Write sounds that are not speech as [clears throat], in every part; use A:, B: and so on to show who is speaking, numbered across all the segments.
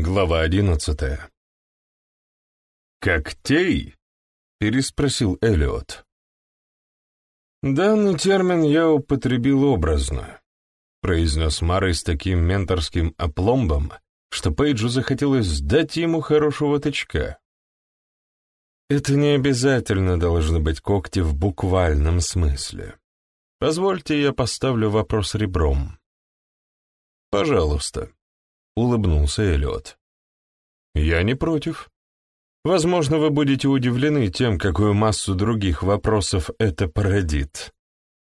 A: Глава одиннадцатая. «Когтей?» — переспросил Элиот. «Данный термин я употребил образно», — произнес Марой с таким менторским опломбом, что Пейджу захотелось дать ему хорошего тычка. «Это не обязательно должны быть когти в буквальном смысле. Позвольте, я поставлю вопрос ребром». «Пожалуйста», — улыбнулся Эллиот. «Я не против. Возможно, вы будете удивлены тем, какую массу других вопросов это породит.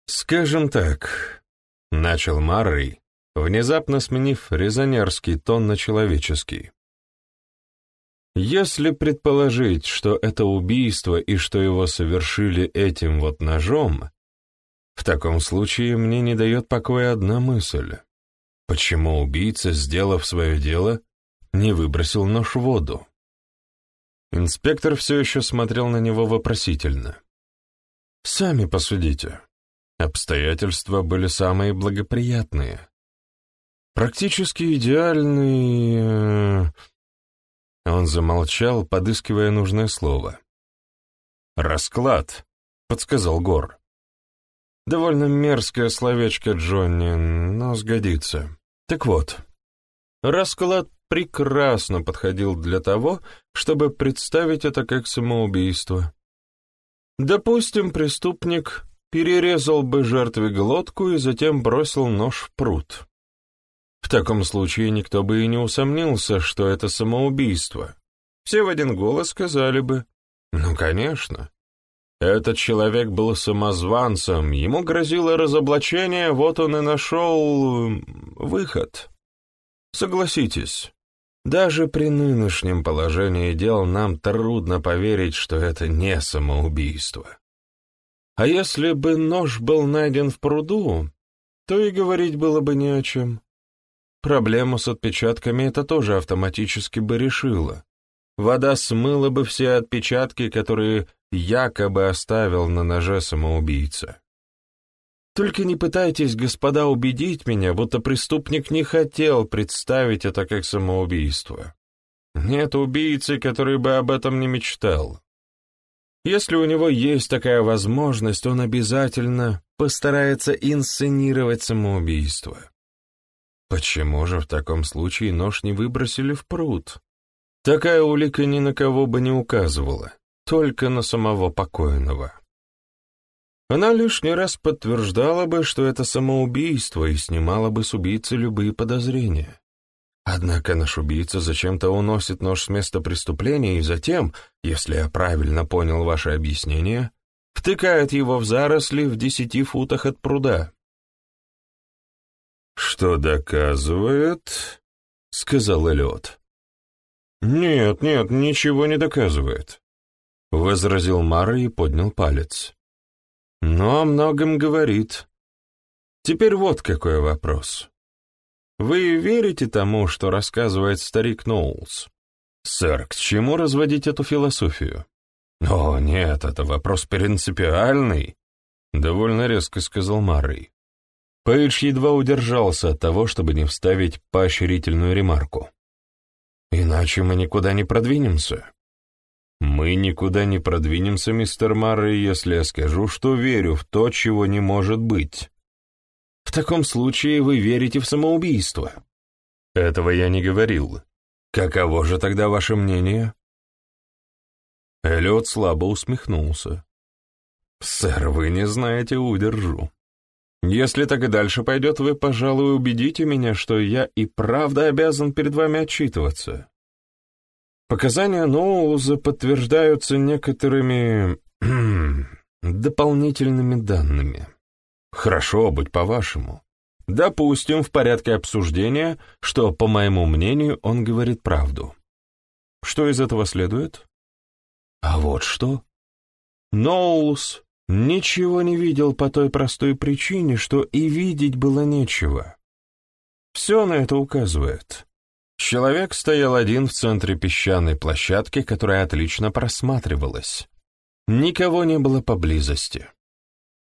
A: Скажем так, — начал Маррей, внезапно сменив резонерский тон на человеческий. Если предположить, что это убийство и что его совершили этим вот ножом, в таком случае мне не дает покоя одна мысль. Почему убийца, сделав свое дело, не выбросил нож в воду? Инспектор все еще смотрел на него вопросительно. «Сами посудите. Обстоятельства были самые благоприятные. Практически идеальный...» Он замолчал, подыскивая нужное слово. «Расклад», — подсказал Гор. «Довольно мерзкое словечко, Джонни, но сгодится. Так вот, расклад прекрасно подходил для того, чтобы представить это как самоубийство. Допустим, преступник перерезал бы жертве глотку и затем бросил нож в пруд. В таком случае никто бы и не усомнился, что это самоубийство. Все в один голос сказали бы, ну, конечно. Этот человек был самозванцем, ему грозило разоблачение, вот он и нашел выход. Согласитесь, даже при нынешнем положении дел нам трудно поверить, что это не самоубийство. А если бы нож был найден в пруду, то и говорить было бы не о чем. Проблему с отпечатками это тоже автоматически бы решило. Вода смыла бы все отпечатки, которые якобы оставил на ноже самоубийца. Только не пытайтесь, господа, убедить меня, будто преступник не хотел представить это как самоубийство. Нет убийцы, который бы об этом не мечтал. Если у него есть такая возможность, он обязательно постарается инсценировать самоубийство. Почему же в таком случае нож не выбросили в пруд? Такая улика ни на кого бы не указывала, только на самого покойного. Она лишний раз подтверждала бы, что это самоубийство, и снимала бы с убийцы любые подозрения. Однако наш убийца зачем-то уносит нож с места преступления и затем, если я правильно понял ваше объяснение, втыкает его в заросли в десяти футах от пруда. «Что доказывает?» — сказал Эллиот. «Нет, нет, ничего не доказывает», — возразил Мара и поднял палец но о многом говорит. Теперь вот какой вопрос. Вы верите тому, что рассказывает старик Ноулс? Сэр, к чему разводить эту философию? О, нет, это вопрос принципиальный, довольно резко сказал Маррей. Пейдж едва удержался от того, чтобы не вставить поощрительную ремарку. Иначе мы никуда не продвинемся. «Мы никуда не продвинемся, мистер Маррей, если я скажу, что верю в то, чего не может быть». «В таком случае вы верите в самоубийство». «Этого я не говорил. Каково же тогда ваше мнение?» Эллиот слабо усмехнулся. «Сэр, вы не знаете, удержу. Если так и дальше пойдет, вы, пожалуй, убедите меня, что я и правда обязан перед вами отчитываться. Показания Ноуза подтверждаются некоторыми [clears throat] дополнительными данными. Хорошо, быть по-вашему. Допустим, в порядке обсуждения, что, по моему мнению, он говорит правду. Что из этого следует? А вот что. Ноулс ничего не видел по той простой причине, что и видеть было нечего. Все на это указывает. Человек стоял один в центре песчаной площадки, которая отлично просматривалась. Никого не было поблизости.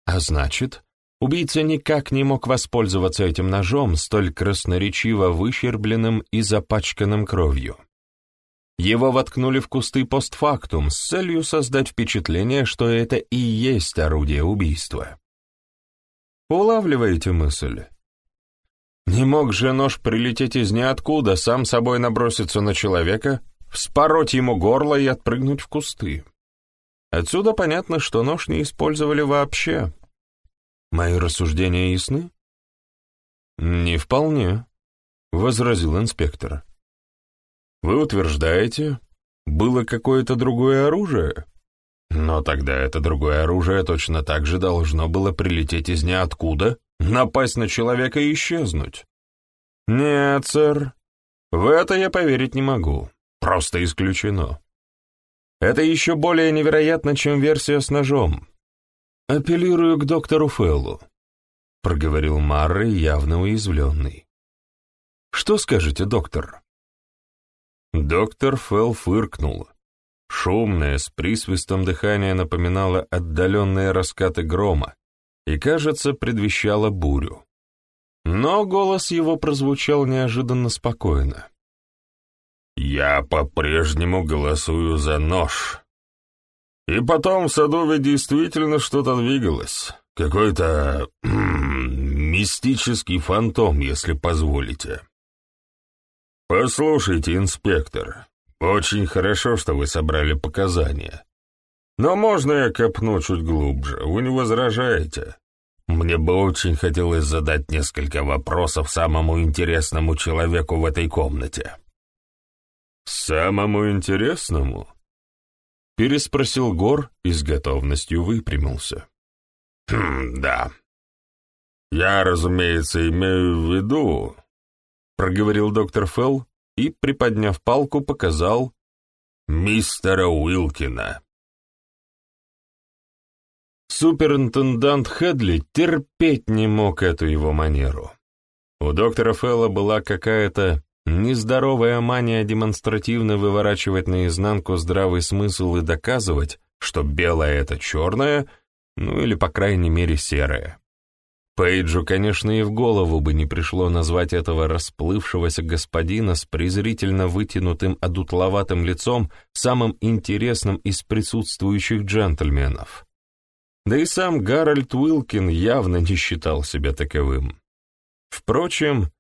A: А значит, Убийца никак не мог воспользоваться этим ножом, столь красноречиво выщербленным и запачканным кровью. Его воткнули в кусты постфактум с целью создать впечатление, что это и есть орудие убийства. Улавливаете мысль? Не мог же нож прилететь из ниоткуда, сам собой наброситься на человека, вспороть ему горло и отпрыгнуть в кусты. Отсюда понятно, что нож не использовали вообще. Мои рассуждения ясны? Не вполне, — возразил инспектор. Вы утверждаете, было какое-то другое оружие? Но тогда это другое оружие точно так же должно было прилететь из ниоткуда, напасть на человека и исчезнуть. Нет, сэр, в это я поверить не могу. Просто исключено. Это еще более невероятно, чем версия с ножом. Апеллирую к доктору Феллу, проговорил Маррой, явно уязвленный. Что скажете, доктор? Доктор Фелл фыркнул. Шумное, с присвистом дыхания напоминало отдаленные раскаты грома и, кажется, предвещало бурю. Но голос его прозвучал неожиданно спокойно. «Я по-прежнему голосую за нож. И потом в саду ведь действительно что-то двигалось. Какой-то [clears throat] мистический фантом, если позволите. Послушайте, инспектор, очень хорошо, что вы собрали показания. Но можно я копну чуть глубже? Вы не возражаете?» Мне бы очень хотелось задать несколько вопросов самому интересному человеку в этой комнате. «Самому интересному?» — переспросил Гор и с готовностью выпрямился. «Хм, да. Я, разумеется, имею в виду...» — проговорил доктор Фелл и, приподняв палку, показал «мистера Уилкина». Суперинтендант Хедли терпеть не мог эту его манеру. У доктора Фелла была какая-то нездоровая мания демонстративно выворачивать наизнанку здравый смысл и доказывать, что белое — это черное, ну или, по крайней мере, серое. Пейджу, конечно, и в голову бы не пришло назвать этого расплывшегося господина с презрительно вытянутым одутловатым лицом самым интересным из присутствующих джентльменов. Да и сам Гарольд Уилкин явно не считал себя таковым. Впрочем,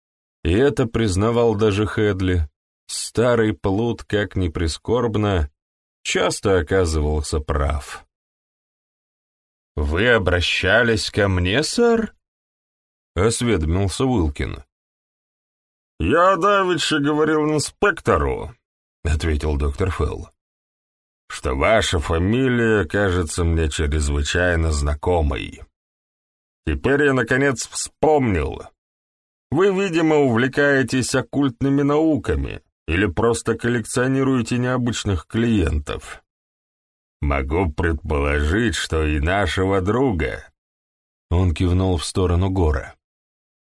A: и это признавал даже Хедли, старый плут, как ни прискорбно, часто оказывался прав. «Вы обращались ко мне, сэр?» — осведомился Уилкин. «Я давеча говорил инспектору», — ответил доктор Фелл что ваша фамилия кажется мне чрезвычайно знакомой. Теперь я, наконец, вспомнил. Вы, видимо, увлекаетесь оккультными науками или просто коллекционируете необычных клиентов. Могу предположить, что и нашего друга. Он кивнул в сторону гора.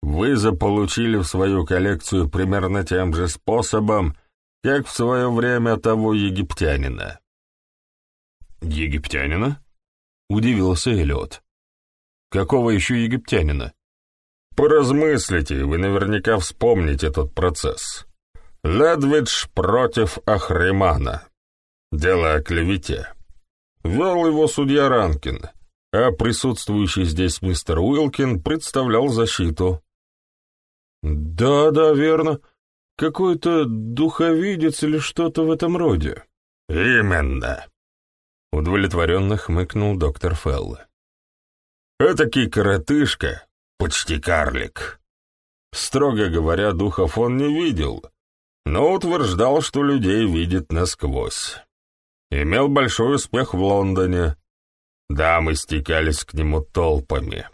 A: Вы заполучили в свою коллекцию примерно тем же способом, как в свое время того египтянина. «Египтянина?» — удивился Эллиот. «Какого еще египтянина?» «Поразмыслите, вы наверняка вспомните этот процесс. Ледвидж против Ахримана. Дело о клевете. Вел его судья Ранкин, а присутствующий здесь мистер Уилкин представлял защиту». «Да-да, верно. Какой-то духовидец или что-то в этом роде». «Именно. Удовлетворенно хмыкнул доктор Фелл. «Этакий коротышка, почти карлик. Строго говоря, духов он не видел, но утверждал, что людей видит насквозь. Имел большой успех в Лондоне. Дамы стекались к нему толпами.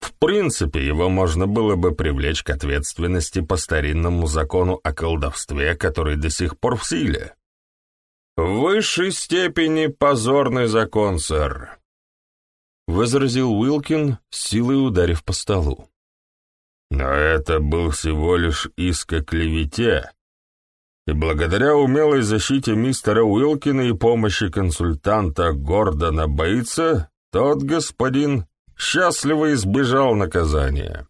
A: В принципе, его можно было бы привлечь к ответственности по старинному закону о колдовстве, который до сих пор в силе. «В высшей степени позорный закон, сэр», — возразил Уилкин, силой ударив по столу. «Но это был всего лишь иск о клевете, и благодаря умелой защите мистера Уилкина и помощи консультанта Гордона Бейтса, тот господин счастливо избежал наказания.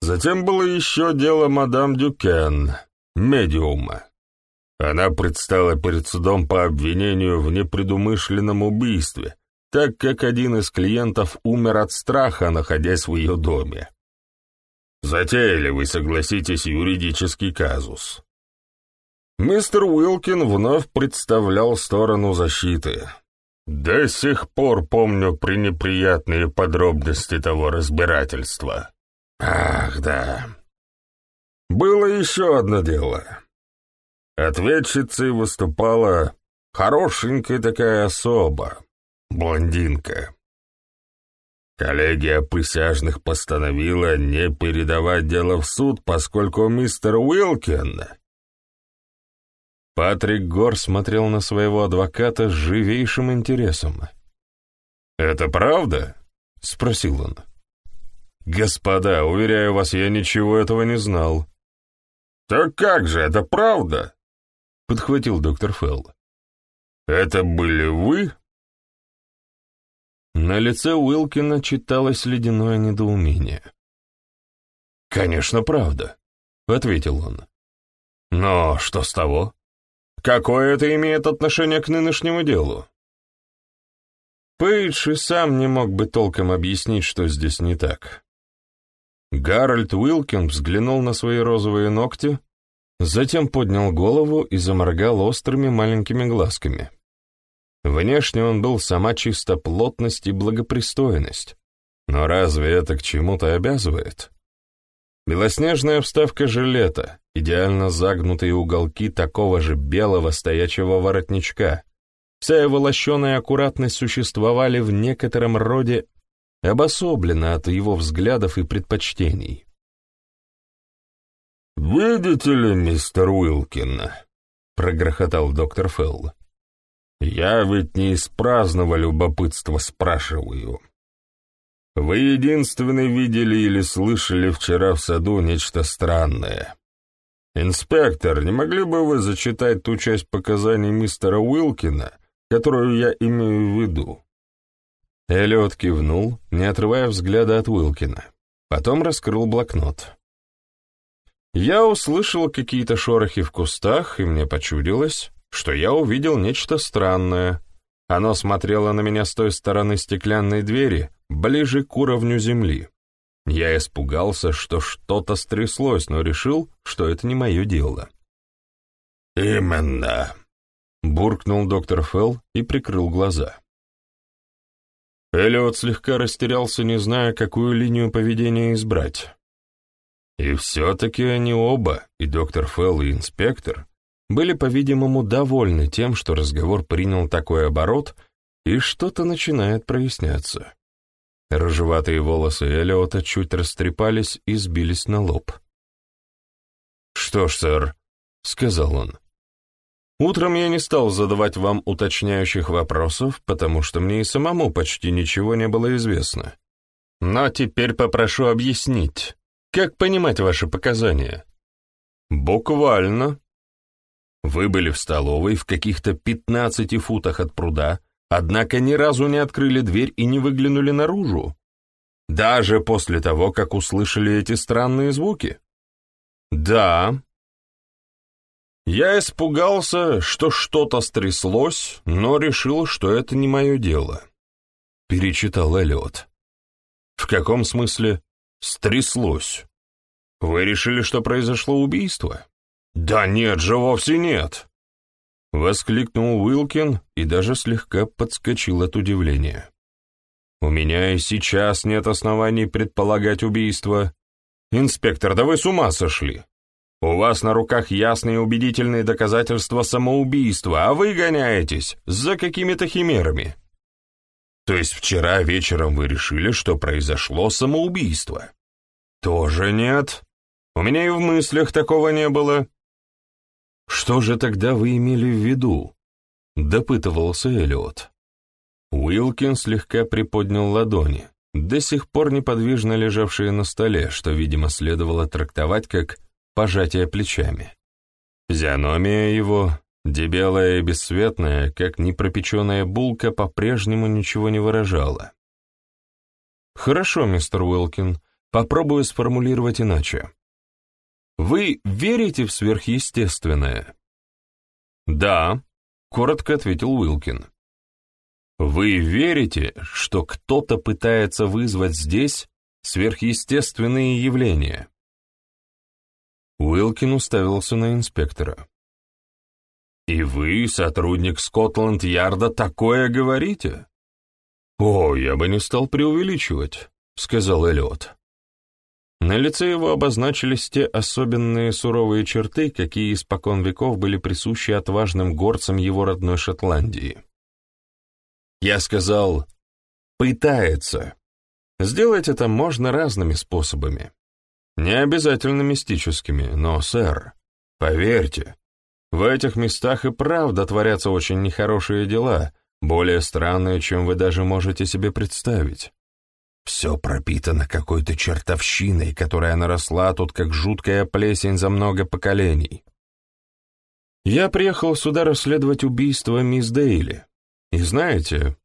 A: Затем было еще дело мадам Дюкен, медиума. Она предстала перед судом по обвинению в непредумышленном убийстве, так как один из клиентов умер от страха, находясь в ее доме. Затеяли вы, согласитесь, юридический казус. Мистер Уилкин вновь представлял сторону защиты. До сих пор помню пренеприятные подробности того разбирательства. Ах, да. Было еще одно дело. Ответчицей выступала хорошенькая такая особа, блондинка. Коллегия присяжных постановила не передавать дело в суд, поскольку мистер Уилкин...
B: Патрик Гор смотрел на своего адвоката с живейшим интересом.
A: «Это правда?» — спросил он. «Господа, уверяю вас, я ничего этого не знал». «Так как же, это правда?» — подхватил доктор Фелл. «Это были вы?»
B: На лице Уилкина читалось ледяное недоумение.
A: «Конечно, правда», — ответил он. «Но что с того? Какое это имеет отношение к нынешнему делу?»
B: Пейдж и сам не мог бы толком объяснить, что здесь не так. Гарольд Уилкин взглянул на свои розовые ногти, затем поднял голову и заморгал острыми маленькими глазками. Внешне он был сама чистоплотность и благопристойность. Но разве это к чему-то обязывает? Белоснежная вставка жилета, идеально загнутые уголки такого же белого стоячего воротничка, вся его лощеная аккуратность существовали в некотором роде обособлена от его взглядов и предпочтений.
A: «Видите ли, мистер Уилкин», — прогрохотал доктор Фелл, — «я ведь не из праздного любопытства спрашиваю. Вы единственный видели или слышали вчера в саду нечто странное. Инспектор, не могли бы вы зачитать ту часть показаний мистера Уилкина, которую я имею в виду?»
B: Эллиот кивнул, не отрывая взгляда от Уилкина. Потом раскрыл блокнот. Я услышал какие-то шорохи в кустах, и мне почудилось, что я увидел нечто странное. Оно смотрело на меня с той стороны стеклянной двери, ближе к уровню земли. Я испугался, что что-то стряслось, но решил, что это не мое дело.
A: «Именно», — буркнул доктор Фелл и прикрыл глаза.
B: Эллиот слегка растерялся, не зная, какую линию поведения избрать. И все-таки они оба, и доктор Фелл, и инспектор, были, по-видимому, довольны тем, что разговор принял такой оборот, и что-то начинает проясняться. Рыжеватые волосы Эллиота чуть растрепались и сбились на лоб.
A: «Что ж, сэр», — сказал он,
B: Утром я не стал задавать вам уточняющих вопросов, потому что мне и самому почти ничего не было известно. Но теперь попрошу объяснить, как понимать ваши показания.
A: Буквально.
B: Вы были в столовой в каких-то 15 футах от пруда, однако ни разу не открыли дверь и не выглянули наружу. Даже после того, как услышали эти странные звуки.
A: Да, я испугался, что что-то стряслось, но решил, что это не мое дело.
B: Перечитал Эллиот.
A: В каком смысле стряслось? Вы решили, что произошло убийство? Да нет же, вовсе нет. Воскликнул Уилкин и даже слегка подскочил от удивления. У меня и сейчас нет оснований предполагать убийство. Инспектор, да вы с ума сошли. У вас на руках ясные убедительные доказательства самоубийства, а вы гоняетесь за какими-то химерами. То есть вчера вечером вы решили, что произошло самоубийство? Тоже нет. У меня и в мыслях такого не было.
B: Что же тогда вы имели в виду? Допытывался Эллиот. Уилкин слегка приподнял ладони, до сих пор неподвижно лежавшие на столе, что, видимо, следовало трактовать как пожатие плечами. Физиономия его, дебелая и бесцветная, как непропеченная булка, по-прежнему ничего не выражала.
A: Хорошо, мистер Уилкин, попробую сформулировать иначе. Вы верите в сверхъестественное? Да, коротко ответил Уилкин. Вы верите, что кто-то пытается вызвать здесь сверхъестественные явления? Уилкин уставился на инспектора. «И вы, сотрудник Скотланд-Ярда, такое говорите?» «О, я бы не стал преувеличивать», — сказал Эллиот. На лице его обозначились те особенные суровые черты, какие испокон веков были присущи отважным горцам его родной Шотландии. Я сказал «пытается». Сделать это можно разными способами. Не обязательно мистическими, но, сэр, поверьте, в этих местах и правда творятся очень нехорошие дела, более странные, чем вы даже можете себе представить. Все пропитано какой-то чертовщиной, которая наросла тут как жуткая плесень за много поколений. Я приехал сюда расследовать убийство мисс Дейли, и знаете,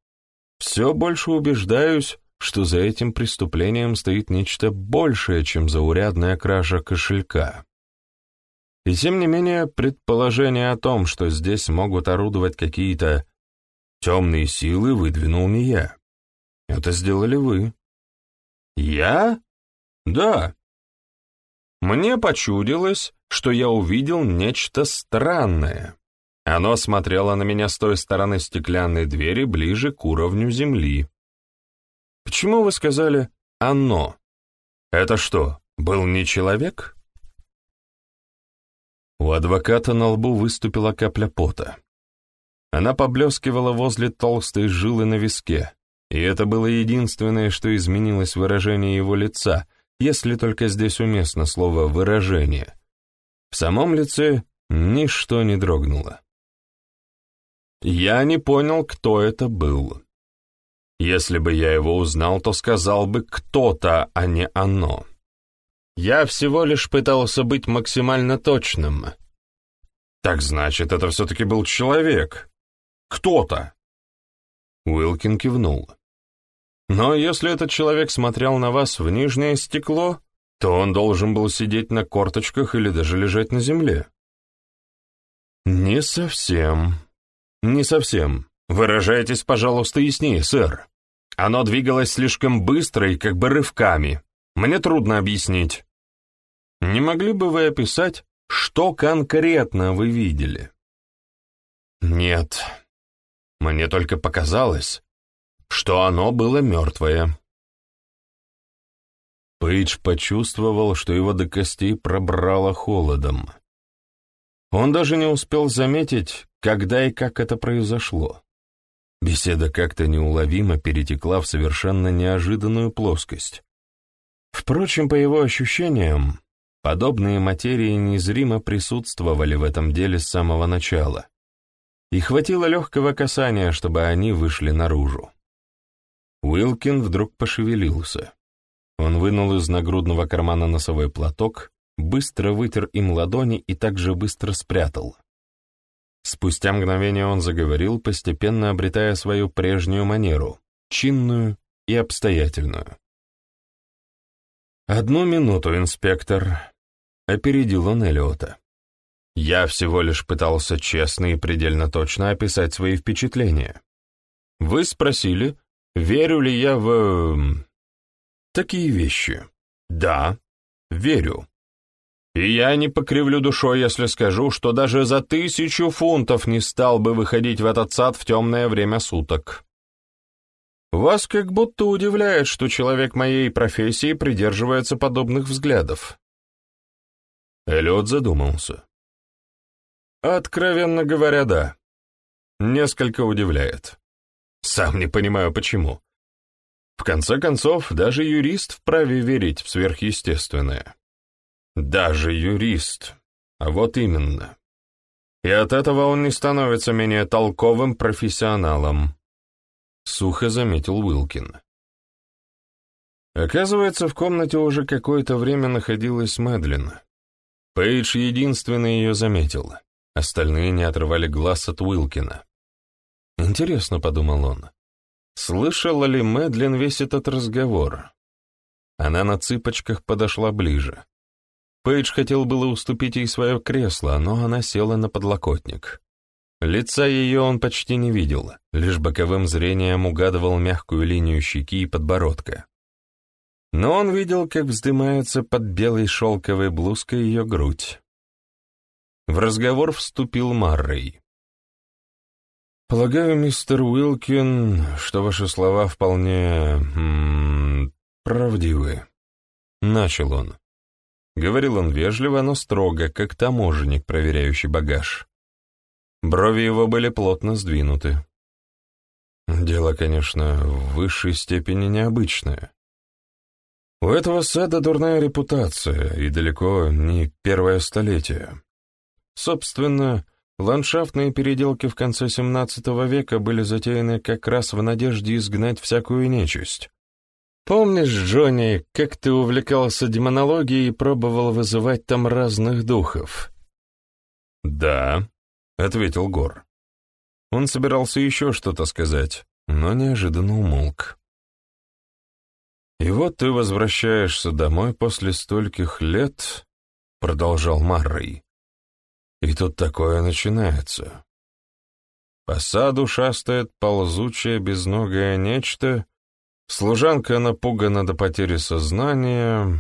A: все больше убеждаюсь, что за этим преступлением стоит нечто большее, чем заурядная кража кошелька. И тем не менее, предположение о том, что здесь могут орудовать какие-то темные силы, выдвинул не я. Это сделали вы. Я? Да. Мне почудилось, что я увидел нечто странное. Оно смотрело на меня с той стороны стеклянной двери ближе к уровню земли. Почему вы сказали «оно»? Это что, был не человек? У адвоката на лбу выступила капля пота. Она поблескивала возле толстой жилы на виске, и это было единственное, что изменилось выражение его лица, если только здесь уместно слово «выражение». В самом лице ничто не дрогнуло. Я не понял, кто это был. Если бы я его узнал, то сказал бы кто-то, а не оно. Я всего лишь пытался быть максимально точным. Так значит, это все-таки был человек. Кто-то. Уилкин кивнул. Но если этот человек смотрел на вас в нижнее стекло, то он должен был сидеть на корточках или даже лежать на земле. Не совсем. Не совсем. Выражайтесь, пожалуйста, яснее, сэр. Оно двигалось слишком быстро и как бы рывками. Мне трудно объяснить. Не могли бы вы описать, что конкретно вы видели? Нет. Мне только показалось, что оно было мертвое. Пейдж почувствовал, что его до костей пробрало холодом. Он даже не успел заметить, когда и как это произошло. Беседа как-то неуловимо перетекла в совершенно неожиданную плоскость. Впрочем, по его ощущениям, подобные материи незримо присутствовали в этом деле с самого начала. И хватило легкого касания, чтобы они вышли наружу. Уилкин вдруг пошевелился. Он вынул из нагрудного кармана носовой платок, быстро вытер им ладони и также быстро спрятал. Спустя мгновение он заговорил, постепенно обретая свою прежнюю манеру, чинную и обстоятельную. «Одну минуту, инспектор», — опередил он Эллиота. «Я всего лишь пытался честно и предельно точно описать свои впечатления. Вы спросили, верю ли я в... такие вещи. Да, верю. И я не покривлю душой, если скажу, что даже за тысячу фунтов не стал бы выходить в этот сад в темное время суток. Вас как будто удивляет, что человек моей профессии придерживается подобных взглядов. Эллиот задумался. Откровенно говоря, да. Несколько удивляет. Сам не понимаю, почему. В конце концов, даже юрист вправе верить в сверхъестественное. Даже юрист. А вот именно. И от этого он не становится менее толковым профессионалом. Сухо заметил Уилкин. Оказывается, в комнате уже какое-то время находилась Мэдлин. Пейдж единственный ее заметил. Остальные не отрывали глаз от Уилкина. «Интересно», — подумал он, — Слышала ли Мэдлин весь этот разговор? Она на цыпочках подошла ближе. Пейдж хотел было уступить ей свое кресло, но она села на подлокотник. Лица ее он почти не видел, лишь боковым зрением угадывал мягкую линию щеки и подбородка. Но он видел, как вздымается под белой шелковой блузкой ее грудь. В разговор вступил Маррей. «Полагаю, мистер Уилкин, что ваши слова вполне... М -м, правдивы», — начал он. Говорил он вежливо, но строго, как таможенник, проверяющий багаж. Брови его были плотно сдвинуты. Дело, конечно, в высшей степени необычное. У этого сада дурная репутация, и далеко не первое столетие. Собственно, ландшафтные переделки в конце XVII века были затеяны как раз в надежде изгнать всякую нечисть. Помнишь, Джонни, как ты увлекался демонологией и пробовал вызывать там разных духов? Да, — ответил Гор. Он собирался еще что-то сказать, но неожиданно умолк. «И вот ты возвращаешься домой после стольких лет», — продолжал Маррой. «И тут такое начинается. По саду шастает ползучее безногое нечто, служанка напугана до потери сознания.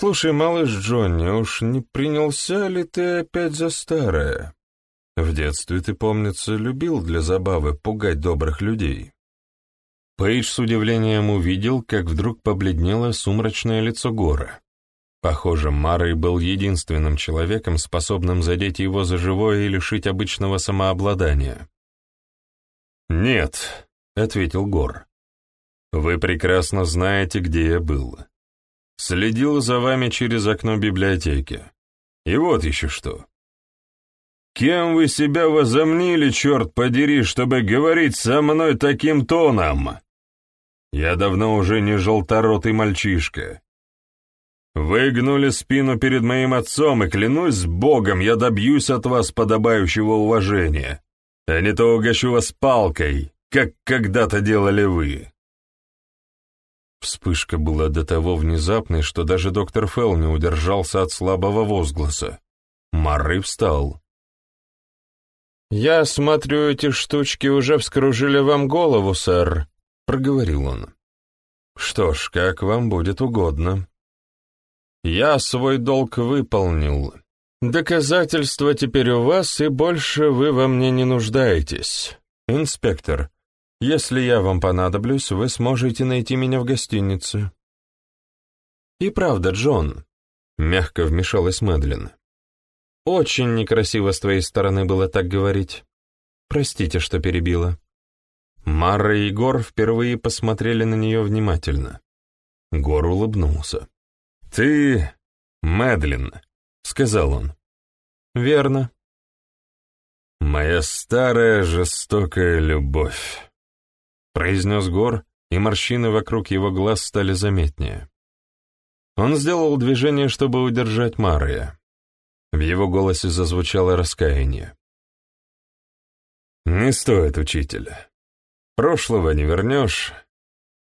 A: «Слушай, малыш Джонни, уж не принялся ли ты опять за старое? В детстве ты, помнится, любил для забавы пугать добрых людей». Пейдж с удивлением увидел, как вдруг побледнело сумрачное лицо Гора. Похоже, Марой был единственным человеком, способным задеть его за живое и лишить обычного самообладания. «Нет», — ответил Гор. «Вы прекрасно знаете, где я был. Следил за вами через окно библиотеки. И вот еще что. Кем вы себя возомнили, черт подери, чтобы говорить со мной таким тоном? Я давно уже не желторотый мальчишка. Выгнули спину перед моим отцом, и клянусь Богом, я добьюсь от вас подобающего уважения, а не то угощу вас палкой, как когда-то делали вы. Вспышка была до того внезапной, что даже доктор Фелл не удержался от слабого возгласа. Марры встал. «Я смотрю, эти штучки уже вскружили вам голову, сэр», — проговорил он. «Что ж, как вам будет угодно. Я свой долг выполнил. Доказательства теперь у вас, и больше вы во мне не нуждаетесь. Инспектор, если я вам понадоблюсь, вы сможете найти меня в гостинице». «И правда, Джон», — мягко вмешалась Мэдлин. «Очень некрасиво с твоей стороны было так говорить. Простите, что перебила». Мара и Гор впервые посмотрели на нее внимательно. Гор улыбнулся. «Ты Мэдлин», — сказал он. «Верно». «Моя старая жестокая любовь» произнес Гор, и морщины вокруг его глаз стали заметнее. Он сделал движение, чтобы удержать Мария. В его голосе зазвучало раскаяние. «Не стоит, учитель. Прошлого не вернешь.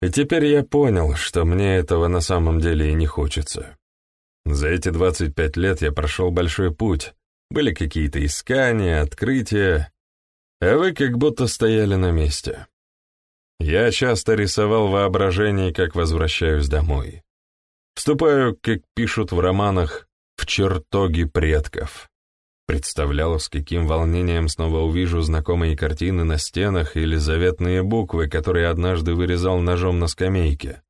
A: И теперь я понял, что мне этого на самом деле и не хочется. За эти двадцать пять лет я прошел большой путь, были какие-то искания, открытия, а вы как будто стояли на месте. Я часто рисовал воображение, как возвращаюсь домой. Вступаю, как пишут в романах, в чертоги предков. Представлял, с каким волнением снова увижу знакомые картины на стенах или заветные буквы, которые однажды вырезал ножом на скамейке.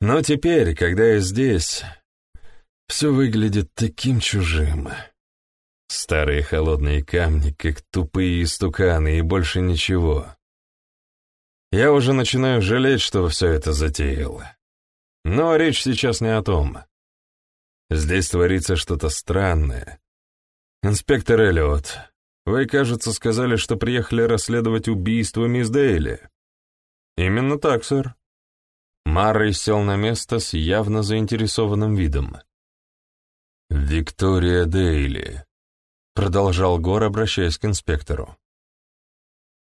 A: Но теперь, когда я здесь, все выглядит таким чужим. Старые холодные камни, как тупые истуканы, и больше ничего. Я уже начинаю жалеть, что все это затеял. Но речь сейчас не о том. Здесь творится что-то странное. Инспектор Эллиот, вы, кажется, сказали, что приехали расследовать убийство мисс Дейли. Именно так, сэр. Маррой сел на место с явно заинтересованным видом. «Виктория Дейли», — продолжал Гор, обращаясь к инспектору.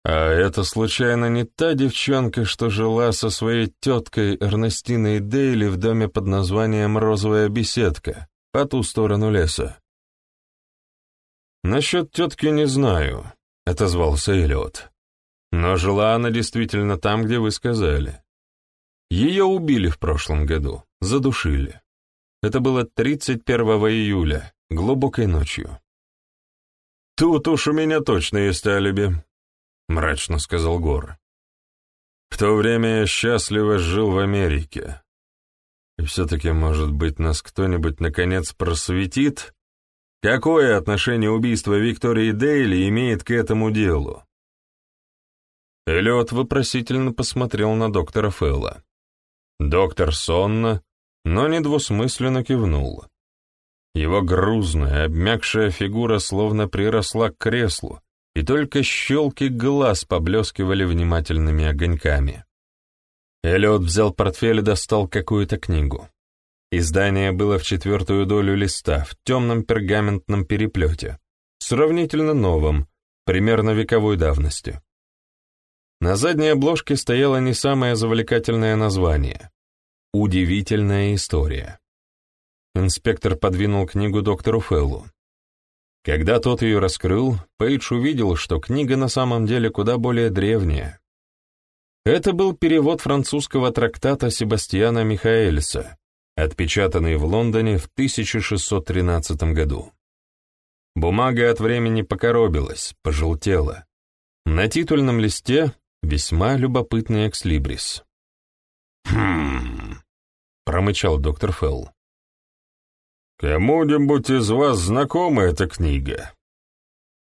A: А это случайно не та девчонка, что жила со своей теткой Эрнестиной Дейли в доме под названием «Розовая беседка» по ту сторону леса? «Насчет тетки не знаю», — отозвался Эллиот. «Но жила она действительно там, где вы сказали. Ее убили в прошлом году, задушили. Это было 31 июля, глубокой ночью. «Тут уж у меня точно есть алиби», — мрачно сказал Гор. «В то время я счастливо жил в Америке. И все-таки, может быть, нас кто-нибудь наконец просветит? Какое отношение убийство Виктории Дейли имеет к этому делу?» Эллиот вопросительно посмотрел на доктора Фэлла. Доктор сонно, но недвусмысленно кивнул. Его грузная, обмякшая фигура словно приросла к креслу, и только щелки глаз поблескивали внимательными огоньками. Эллиот взял портфель и достал какую-то книгу. Издание было в четвертую долю листа, в темном пергаментном переплете, сравнительно новом, примерно вековой давности. На задней обложке стояло не самое завлекательное название — «Удивительная история». Инспектор подвинул книгу доктору Феллу. Когда тот ее раскрыл, Пейдж увидел, что книга на самом деле куда более древняя. Это был перевод французского трактата Себастьяна Михаэльса, отпечатанный в Лондоне в 1613 году. Бумага от времени покоробилась, пожелтела. На титульном листе весьма любопытный экслибрис. «Хм...» — промычал доктор Фелл. «Кому-нибудь из вас знакома эта книга?»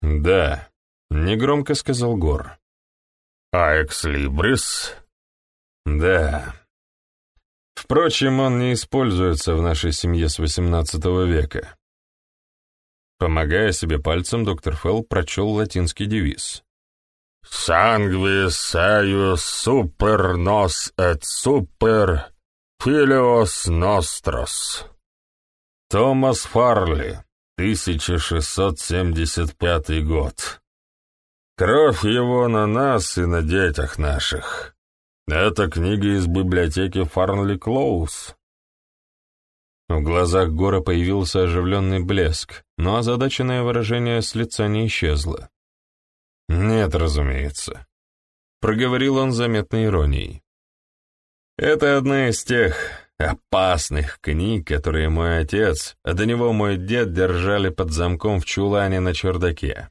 A: «Да», — негромко сказал Гор. «А экслибрис?» «Да». Впрочем, он не используется в нашей семье с XVIII века. Помогая себе пальцем, доктор Фелл прочел латинский девиз.
B: «Sanguis eius super nos et super filios nostros».
A: Томас Фарли, 1675 год. Кровь его на нас и на детях наших. Это книга из библиотеки Фарнли Клоус. В глазах Гора появился оживленный блеск, но озадаченное выражение с лица не исчезло. «Нет, разумеется», — проговорил он заметной иронией. «Это одна из тех опасных книг, которые мой отец, а до него мой дед держали под замком в чулане на чердаке.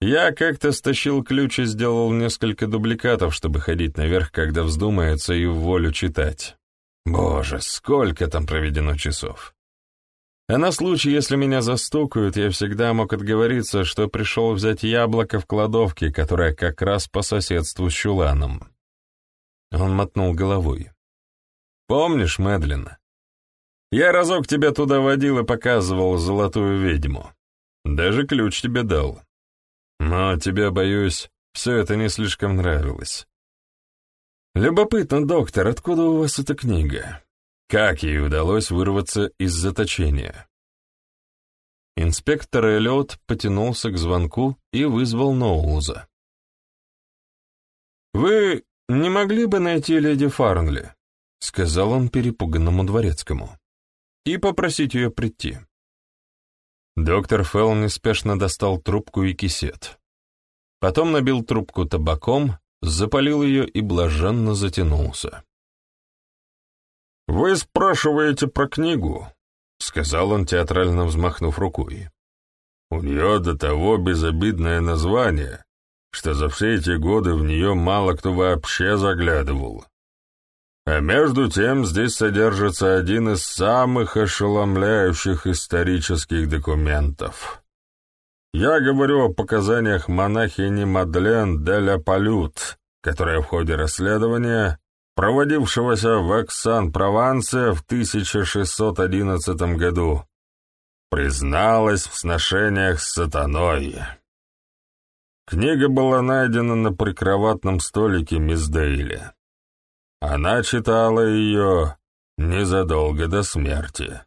A: Я как-то стащил ключ и сделал несколько дубликатов, чтобы ходить наверх, когда вздумается, и в волю читать. Боже, сколько там проведено часов. А на случай, если меня застукают, я всегда мог отговориться, что пришел взять яблоко в кладовке, которая как раз по соседству с чуланом. Он мотнул головой. Помнишь, Мэдлин? Я разок тебя туда водил и показывал золотую ведьму. Даже ключ тебе дал. Но тебе, боюсь, все это не слишком нравилось. Любопытно, доктор, откуда у вас эта книга? Как ей удалось вырваться из заточения? Инспектор Эллиот потянулся к звонку и вызвал Ноулза. «Вы не могли бы найти леди Фарнли?» — сказал он перепуганному дворецкому, — «и попросить ее прийти». Доктор Фелл неспешно достал трубку и кисет. Потом набил трубку табаком, запалил ее и блаженно затянулся.
B: «Вы спрашиваете про книгу?» — сказал он, театрально взмахнув рукой. «У нее до того безобидное название, что за все эти годы в нее мало кто вообще заглядывал. А между тем здесь содержится один из самых ошеломляющих исторических документов. Я говорю о показаниях монахини Мадлен де ля Палют, которая в ходе расследования, проводившегося в Эксан-Провансе в 1611 году, призналась в сношениях с сатаной. Книга была найдена на прикроватном столике мисс Дейли. Она читала ее незадолго до смерти.